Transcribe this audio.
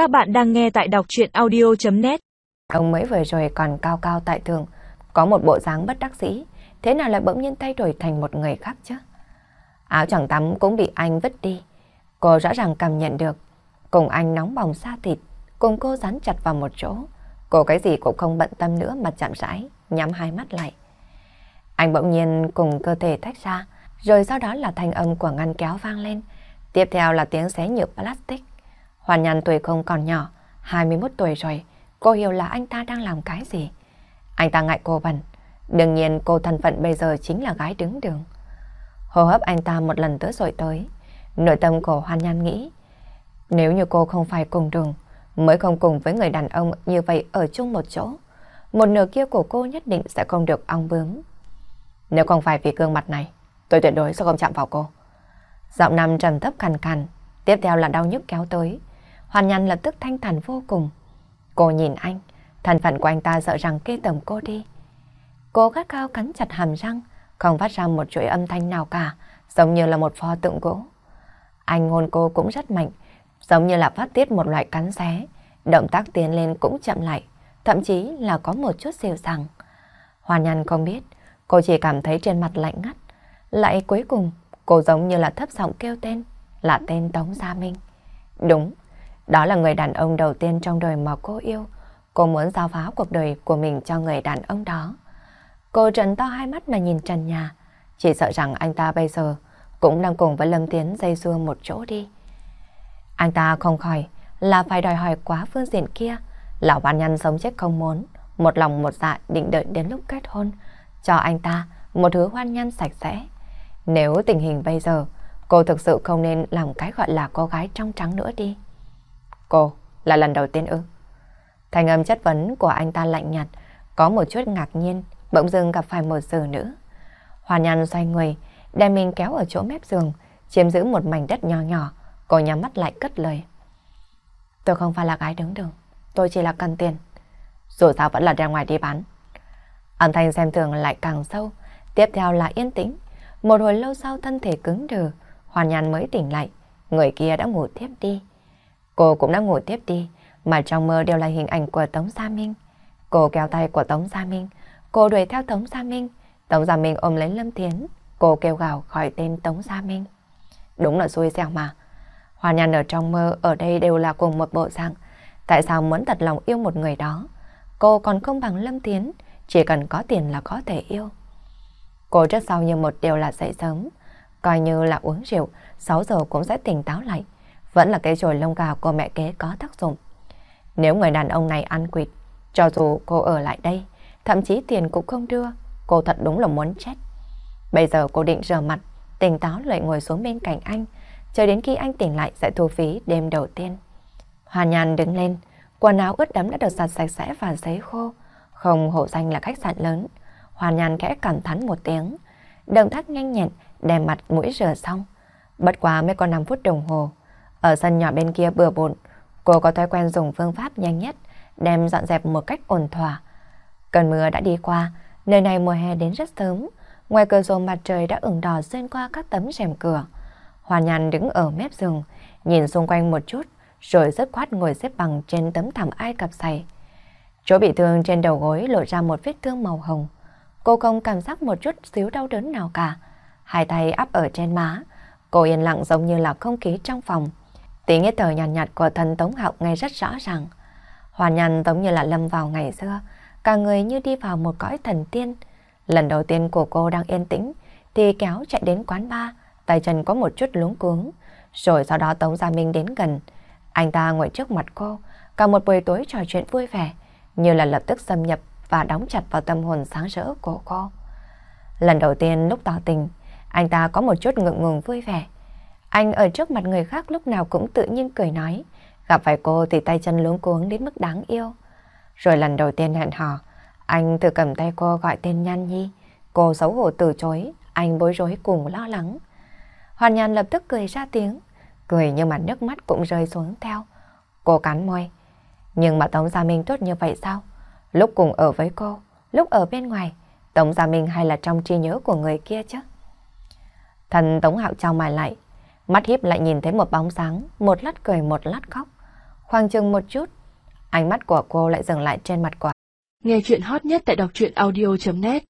Các bạn đang nghe tại đọc chuyện audio.net Ông mới vừa rồi còn cao cao tại thường, có một bộ dáng bất đắc dĩ, thế nào lại bỗng nhiên thay đổi thành một người khác chứ? Áo chẳng tắm cũng bị anh vứt đi. Cô rõ ràng cảm nhận được, cùng anh nóng bỏng xa thịt, cùng cô dán chặt vào một chỗ. Cô cái gì cũng không bận tâm nữa mà chạm rãi, nhắm hai mắt lại. Anh bỗng nhiên cùng cơ thể tách ra, rồi sau đó là thanh âm của ngăn kéo vang lên. Tiếp theo là tiếng xé nhựa plastic. Hoàn Nhan tuổi không còn nhỏ, 21 tuổi rồi, cô hiểu là anh ta đang làm cái gì. Anh ta ngại cô bẩn, đương nhiên cô thân phận bây giờ chính là gái đứng đường. Hô hấp anh ta một lần tới rồi tới, nội tâm của Hoàn Nhan nghĩ, nếu như cô không phải cùng đường, mới không cùng với người đàn ông như vậy ở chung một chỗ, một nửa kia của cô nhất định sẽ không được ong bướm. Nếu không phải vì gương mặt này, tôi tuyệt đối sẽ không chạm vào cô. Giọng nam trầm thấp khàn khàn, tiếp theo là đau nhức kéo tới. Hoàn Nhan lập tức thanh thản vô cùng. Cô nhìn anh, thân phận của anh ta sợ rằng kê tầm cô đi. Cô gắt cao cắn chặt hàm răng, không phát ra một chuỗi âm thanh nào cả, giống như là một pho tượng gỗ. Anh hôn cô cũng rất mạnh, giống như là phát tiết một loại cắn xé. Động tác tiến lên cũng chậm lại, thậm chí là có một chút dịu dàng. Hoàn Nhan không biết, cô chỉ cảm thấy trên mặt lạnh ngắt. Lại cuối cùng, cô giống như là thấp giọng kêu tên, là tên Tống Gia Minh. Đúng, đó là người đàn ông đầu tiên trong đời mà cô yêu. Cô muốn giao phá cuộc đời của mình cho người đàn ông đó. Cô trần to hai mắt mà nhìn trần nhà. Chỉ sợ rằng anh ta bây giờ cũng đang cùng với Lâm Tiến dây dưa một chỗ đi. Anh ta không khỏi là phải đòi hỏi quá phương diện kia. Lão ban nhân sống chết không muốn. Một lòng một dạ định đợi đến lúc kết hôn. Cho anh ta một thứ hoan nhân sạch sẽ. Nếu tình hình bây giờ, cô thực sự không nên làm cái gọi là cô gái trong trắng nữa đi. Cô, là lần đầu tiên ư? Thành âm chất vấn của anh ta lạnh nhạt, có một chút ngạc nhiên, bỗng dưng gặp phải một sự nữ. Hoàn Nhan xoay người, đem mình kéo ở chỗ mép giường, chiếm giữ một mảnh đất nhỏ nhỏ, cô nhắm mắt lại cất lời. Tôi không phải là gái đứng đường, tôi chỉ là cần tiền. Dù sao vẫn là ra ngoài đi bán. Âm thanh xem thường lại càng sâu, tiếp theo là yên tĩnh. Một hồi lâu sau thân thể cứng đờ, Hoàn Nhan mới tỉnh lại, người kia đã ngủ tiếp đi. Cô cũng đã ngủ tiếp đi, mà trong mơ đều là hình ảnh của Tống Gia Minh. Cô kéo tay của Tống Gia Minh, cô đuổi theo Tống Gia Minh. Tống Gia Minh ôm lấy Lâm Thiến, cô kêu gào khỏi tên Tống Gia Minh. Đúng là xui xẻo mà. Hoa Nhan ở trong mơ ở đây đều là cùng một bộ dạng. Tại sao muốn thật lòng yêu một người đó? Cô còn không bằng Lâm Thiến, chỉ cần có tiền là có thể yêu. Cô rất sau như một điều là dậy sớm, coi như là uống rượu, 6 giờ cũng sẽ tỉnh táo lại vẫn là cây chổi lông gà của mẹ kế có tác dụng. Nếu người đàn ông này ăn quỵt, cho dù cô ở lại đây, thậm chí tiền cũng không đưa, cô thật đúng là muốn chết. Bây giờ cô định rửa mặt, tỉnh táo lại ngồi xuống bên cạnh anh, chờ đến khi anh tỉnh lại sẽ thu phí đêm đầu tiên. Hoàn nhàn đứng lên, quần áo ướt đẫm đã được giặt sạch sẽ và giấy khô. Không hộ danh là khách sạn lớn. Hoàn nhàn khẽ cảm thắn một tiếng. Động tác nhanh nhẹn, đè mặt mũi rửa xong. Bất quá mới có 5 phút đồng hồ, ở sân nhỏ bên kia bừa bộn, cô có thói quen dùng phương pháp nhanh nhất, đem dọn dẹp một cách ổn thỏa. Cơn mưa đã đi qua, nơi này mùa hè đến rất sớm. Ngoài cửa sổ mặt trời đã ửng đỏ xuyên qua các tấm rèm cửa. Hoa nhàn đứng ở mép giường, nhìn xung quanh một chút, rồi rất khoát ngồi xếp bằng trên tấm thảm ai cặp giày. Chỗ bị thương trên đầu gối lộ ra một vết thương màu hồng. Cô không cảm giác một chút xíu đau đớn nào cả. Hai tay áp ở trên má. Cô yên lặng giống như là không khí trong phòng. Tiếng nghe thở nhàn nhạt, nhạt của thần Tống Hạo nghe rất rõ ràng. Hoàn nhàn giống như là lâm vào ngày xưa, cả người như đi vào một cõi thần tiên. Lần đầu tiên của cô đang yên tĩnh, thì kéo chạy đến quán bar, tay chân có một chút luống cuống. Rồi sau đó Tống Gia Minh đến gần. Anh ta ngồi trước mặt cô, cả một buổi tối trò chuyện vui vẻ, như là lập tức xâm nhập và đóng chặt vào tâm hồn sáng rỡ của cô. Lần đầu tiên lúc tỏ tình, anh ta có một chút ngượng ngùng vui vẻ. Anh ở trước mặt người khác lúc nào cũng tự nhiên cười nói. Gặp phải cô thì tay chân luống cuống đến mức đáng yêu. Rồi lần đầu tiên hẹn hò, anh tự cầm tay cô gọi tên Nhan Nhi. Cô xấu hổ từ chối, anh bối rối cùng lo lắng. Hoàn Nhan lập tức cười ra tiếng, cười nhưng mà nước mắt cũng rơi xuống theo. Cô cắn môi. Nhưng mà Tống Gia Minh tốt như vậy sao? Lúc cùng ở với cô, lúc ở bên ngoài, Tống Gia Minh hay là trong trí nhớ của người kia chứ? Thần Tống Hạo trao mày lại, Mắt hiếp lại nhìn thấy một bóng sáng, một lát cười một lát khóc. khoang chừng một chút, ánh mắt của cô lại dừng lại trên mặt quả. Nghe chuyện hot nhất tại đọc truyện audio.net